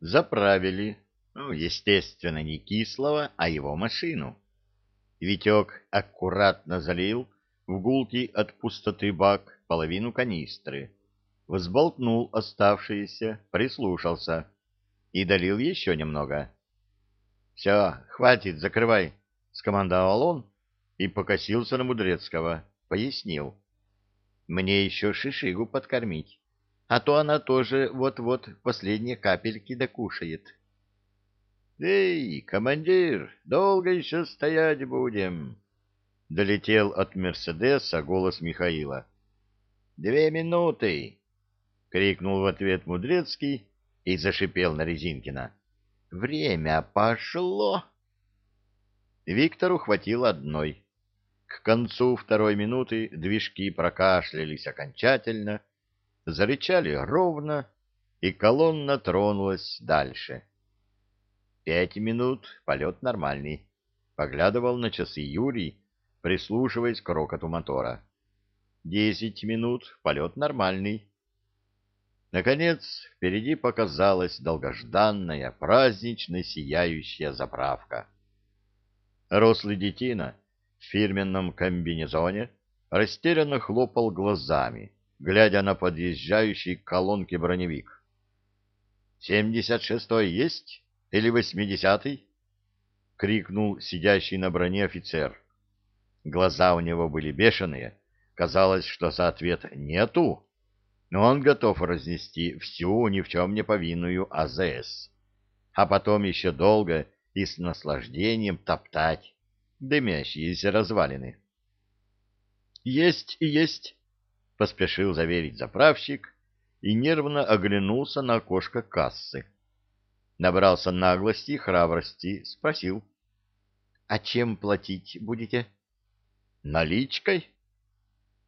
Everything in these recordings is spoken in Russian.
Заправили, ну, естественно, не кислого, а его машину. Витек аккуратно залил в гулкий от пустоты бак половину канистры, взболтнул оставшиеся, прислушался и долил еще немного. — Все, хватит, закрывай, — скомандовал он и покосился на Мудрецкого, пояснил. — Мне еще шишигу подкормить, а то она тоже вот-вот последние капельки докушает. — Эй, командир, долго еще стоять будем? — долетел от Мерседеса голос Михаила. «Две минуты!» — крикнул в ответ Мудрецкий и зашипел на Резинкина. «Время пошло!» Виктору хватило одной. К концу второй минуты движки прокашлялись окончательно, зарычали ровно, и колонна тронулась дальше. Пять минут, полет нормальный. Поглядывал на часы Юрий, прислушиваясь к рокоту мотора. Десять минут, полет нормальный. Наконец, впереди показалась долгожданная, празднично сияющая заправка. Рослый детина в фирменном комбинезоне растерянно хлопал глазами, глядя на подъезжающий к колонке броневик. «Семьдесят шестой есть? Или восьмидесятый?» — крикнул сидящий на броне офицер. Глаза у него были бешеные, Казалось, что за ответ «нету», но он готов разнести всю ни в чем не повинную АЗС, а потом еще долго и с наслаждением топтать дымящиеся развалины. «Есть и есть», — поспешил заверить заправщик и нервно оглянулся на окошко кассы. Набрался наглости и храбрости, спросил. «А чем платить будете?» «Наличкой?»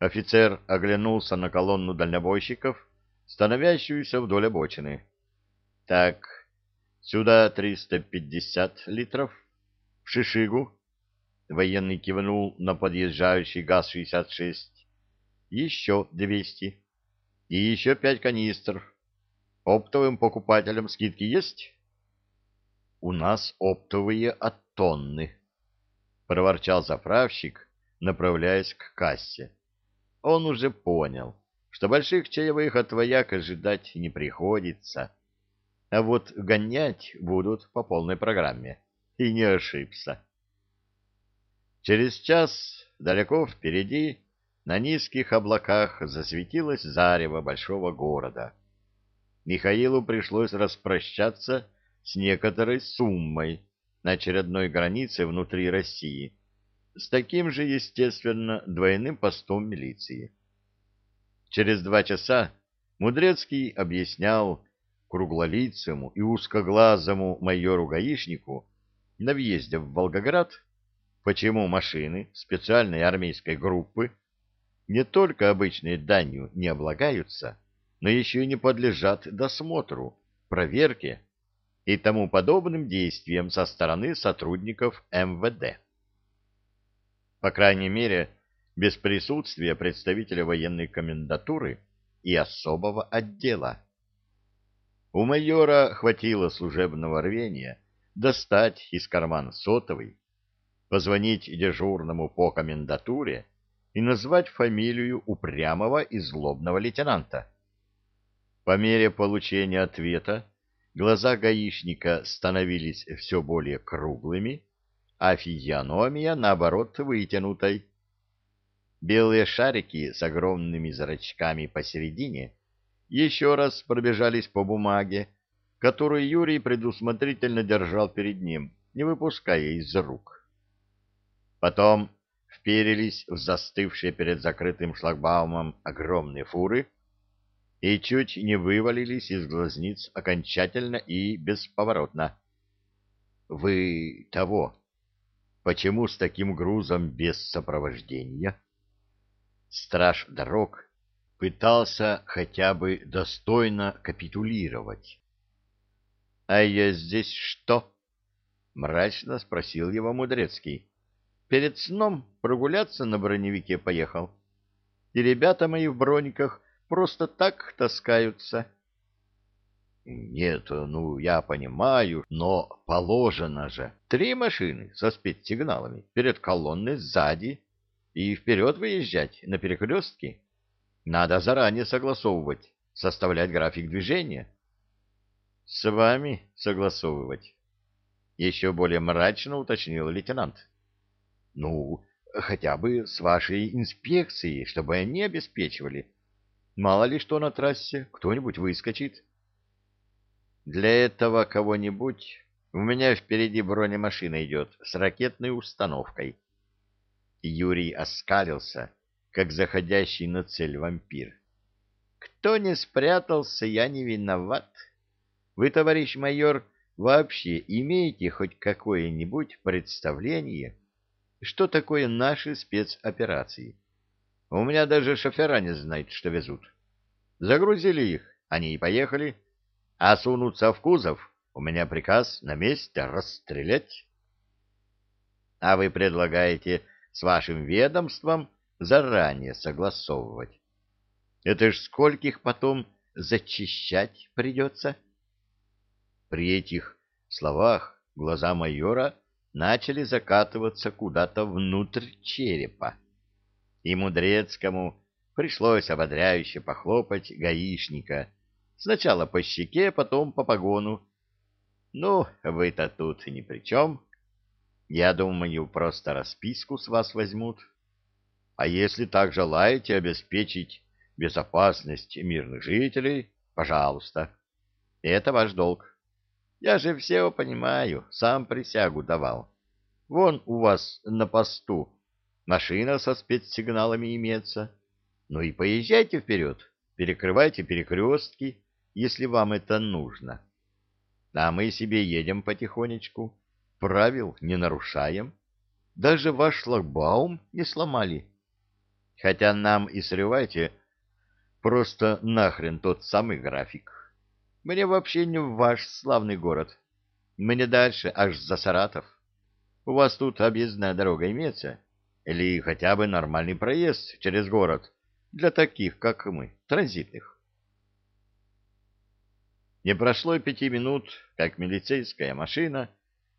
Офицер оглянулся на колонну дальнобойщиков, становящуюся вдоль обочины. — Так, сюда триста пятьдесят литров. В Шишигу. Военный кивнул на подъезжающий ГАЗ-66. Еще двести. И еще пять канистр. Оптовым покупателям скидки есть? — У нас оптовые от тонны, — проворчал заправщик, направляясь к кассе. Он уже понял, что больших чаевых от вояк ожидать не приходится, а вот гонять будут по полной программе. И не ошибся. Через час далеко впереди на низких облаках засветилось зарево большого города. Михаилу пришлось распрощаться с некоторой суммой на очередной границе внутри России, с таким же, естественно, двойным постом милиции. Через два часа Мудрецкий объяснял круглолицему и узкоглазому майору-гаишнику на въезде в Волгоград, почему машины специальной армейской группы не только обычной данью не облагаются, но еще и не подлежат досмотру, проверке и тому подобным действиям со стороны сотрудников МВД по крайней мере, без присутствия представителя военной комендатуры и особого отдела. У майора хватило служебного рвения достать из кармана сотовый, позвонить дежурному по комендатуре и назвать фамилию упрямого и злобного лейтенанта. По мере получения ответа глаза гаишника становились все более круглыми, а физиономия, наоборот, вытянутой. Белые шарики с огромными зрачками посередине еще раз пробежались по бумаге, которую Юрий предусмотрительно держал перед ним, не выпуская из рук. Потом вперились в застывшие перед закрытым шлагбаумом огромные фуры и чуть не вывалились из глазниц окончательно и бесповоротно. — Вы того, Почему с таким грузом без сопровождения? Страж дорог пытался хотя бы достойно капитулировать. — А я здесь что? — мрачно спросил его Мудрецкий. — Перед сном прогуляться на броневике поехал. И ребята мои в брониках просто так таскаются. Нет, ну, я понимаю, но положено же. Три машины со спецсигналами перед колонной сзади и вперед выезжать на перекрестке. Надо заранее согласовывать, составлять график движения. С вами согласовывать. Еще более мрачно уточнил лейтенант. Ну, хотя бы с вашей инспекцией, чтобы они обеспечивали. Мало ли что на трассе, кто-нибудь выскочит. Для этого кого-нибудь у меня впереди бронемашина идет с ракетной установкой. Юрий оскалился, как заходящий на цель вампир. Кто не спрятался, я не виноват. Вы, товарищ майор, вообще имеете хоть какое-нибудь представление, что такое наши спецоперации? У меня даже шофера не знают, что везут. Загрузили их, они и поехали. А сунуться в кузов у меня приказ на месте расстрелять. А вы предлагаете с вашим ведомством заранее согласовывать. Это ж скольких потом зачищать придется? При этих словах глаза майора начали закатываться куда-то внутрь черепа. И Мудрецкому пришлось ободряюще похлопать гаишника — Сначала по щеке, потом по погону. Ну, вы-то тут ни при чем. Я думаю, просто расписку с вас возьмут. А если так желаете обеспечить безопасность мирных жителей, пожалуйста. Это ваш долг. Я же все понимаю, сам присягу давал. Вон у вас на посту машина со спецсигналами имеется. Ну и поезжайте вперед, перекрывайте перекрестки, если вам это нужно. А мы себе едем потихонечку, правил не нарушаем, даже ваш шлагбаум не сломали. Хотя нам и срывайте просто нахрен тот самый график. Мне вообще не в ваш славный город. Мне дальше, аж за Саратов. У вас тут объездная дорога имеется? Или хотя бы нормальный проезд через город для таких, как мы, транзитных? Не прошло и пяти минут, как милицейская машина,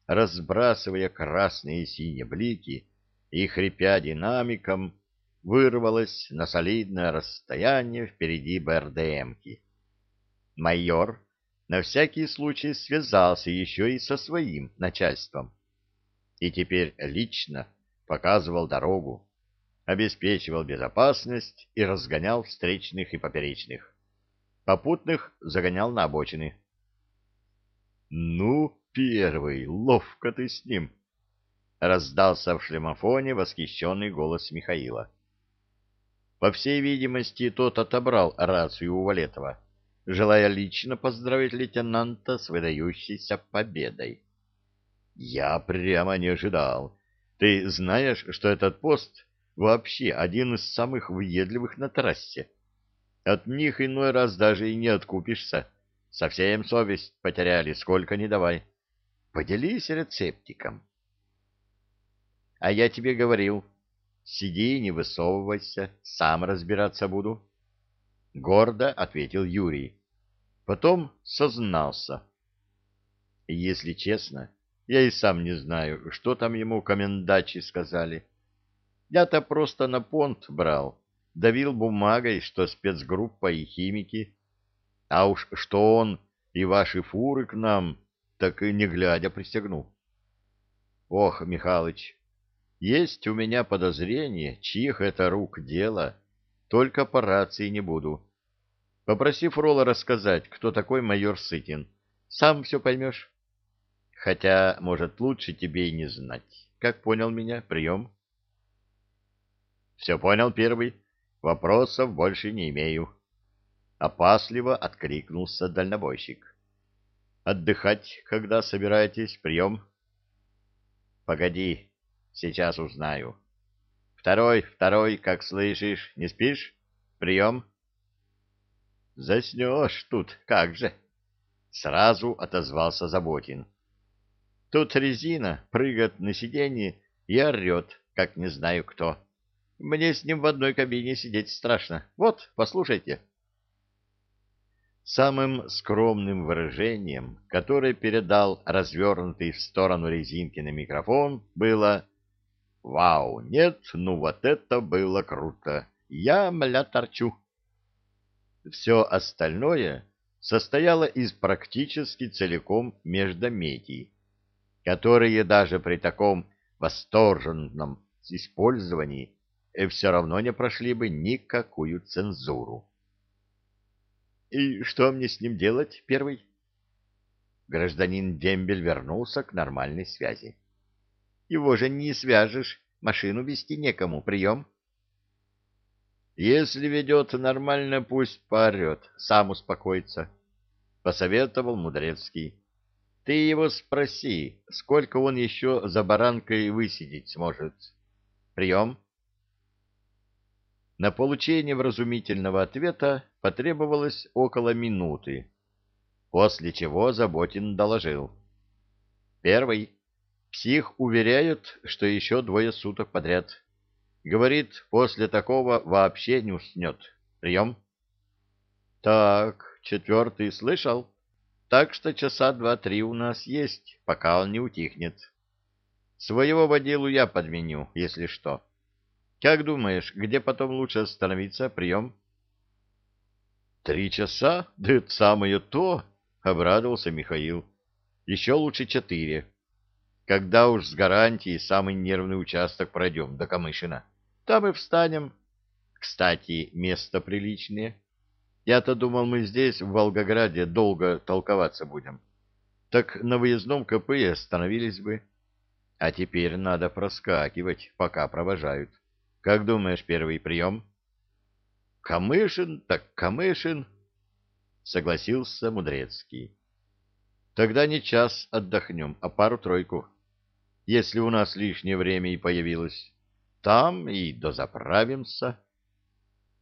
разбрасывая красные и синие блики и хрипя динамиком, вырвалась на солидное расстояние впереди БРДМки. Майор на всякий случай связался еще и со своим начальством и теперь лично показывал дорогу, обеспечивал безопасность и разгонял встречных и поперечных. Попутных загонял на обочины. — Ну, первый, ловко ты с ним! — раздался в шлемофоне восхищенный голос Михаила. По всей видимости, тот отобрал рацию у Валетова, желая лично поздравить лейтенанта с выдающейся победой. — Я прямо не ожидал. Ты знаешь, что этот пост вообще один из самых въедливых на трассе? — от них иной раз даже и не откупишься. Совсем совесть потеряли, сколько не давай. Поделись рецептиком. А я тебе говорил, сиди, не высовывайся, сам разбираться буду. Гордо ответил Юрий. Потом сознался. Если честно, я и сам не знаю, что там ему комендачи сказали. Я-то просто на понт брал давил бумагой, что спецгруппа и химики. А уж что он и ваши фуры к нам, так и не глядя пристегнул. Ох, Михалыч, есть у меня подозрение, чьих это рук дело, только по рации не буду. Попроси Фрола рассказать, кто такой майор Сытин. Сам все поймешь. Хотя, может, лучше тебе и не знать. Как понял меня? Прием. Все понял первый. Вопросов больше не имею. Опасливо откликнулся дальнобойщик. Отдыхать, когда собираетесь, прием? Погоди, сейчас узнаю. Второй, второй, как слышишь, не спишь? Прием? Заснешь тут, как же? Сразу отозвался Заботин. Тут резина прыгает на сиденье и орет, как не знаю кто. Мне с ним в одной кабине сидеть страшно. Вот, послушайте. Самым скромным выражением, которое передал развернутый в сторону резинки на микрофон, было «Вау, нет, ну вот это было круто! Я, мля, торчу!» Все остальное состояло из практически целиком междометий, которые даже при таком восторженном использовании все равно не прошли бы никакую цензуру. И что мне с ним делать, первый? Гражданин Дембель вернулся к нормальной связи. Его же не свяжешь, машину вести некому, прием. Если ведет нормально, пусть поорет, сам успокоится, — посоветовал Мудрецкий. Ты его спроси, сколько он еще за баранкой высидеть сможет. Прием. На получение вразумительного ответа потребовалось около минуты, после чего Заботин доложил. Первый. Псих уверяет, что еще двое суток подряд. Говорит, после такого вообще не уснет. Прием. Так, четвертый слышал? Так что часа два-три у нас есть, пока он не утихнет. Своего водилу я подменю, если что. Как думаешь, где потом лучше остановиться? Прием. Три часа? Да это самое то, — обрадовался Михаил. Еще лучше четыре. Когда уж с гарантией самый нервный участок пройдем до Камышина, там и встанем. Кстати, место приличное. Я-то думал, мы здесь, в Волгограде, долго толковаться будем. Так на выездном КП и остановились бы. А теперь надо проскакивать, пока провожают. Как думаешь, первый прием? Камышин, так Камышин, согласился Мудрецкий. Тогда не час отдохнем, а пару-тройку. Если у нас лишнее время и появилось, там и дозаправимся.